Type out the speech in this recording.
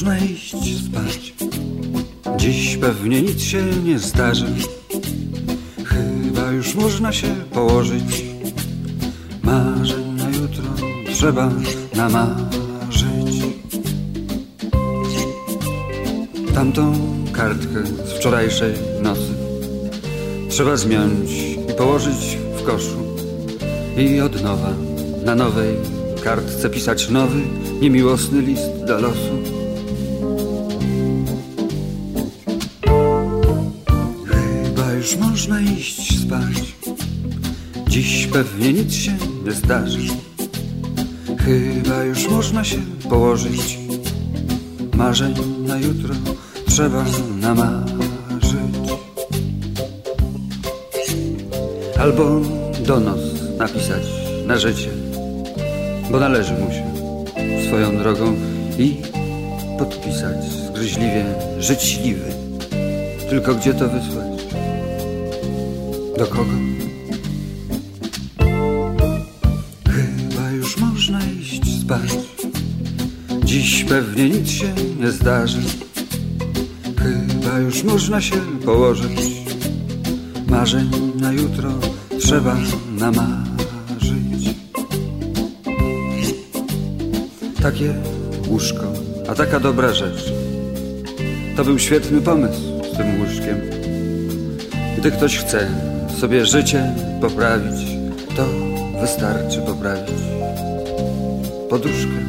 można iść spać. Dziś pewnie nic się nie zdarzy. Chyba już można się położyć. Marzeń na jutro trzeba namarzyć. Tamtą kartkę z wczorajszej nocy trzeba zmiąć i położyć w koszu. I od nowa na nowej kartce pisać nowy, niemiłosny list do losu. Już można iść spać. Dziś pewnie nic się nie zdarzy. Chyba już można się położyć. Marzeń na jutro trzeba namarzyć. Albo donos napisać na życie, bo należy mu się swoją drogą i podpisać zgryźliwie życzliwy. Tylko gdzie to wysłać? Do kogo? Chyba już można iść spać. Dziś pewnie nic się nie zdarzy. Chyba już można się położyć. Marzeń na jutro trzeba namarzyć. Takie łóżko, a taka dobra rzecz. To był świetny pomysł z tym łóżkiem. Gdy ktoś chce sobie życie poprawić, to wystarczy poprawić poduszkę.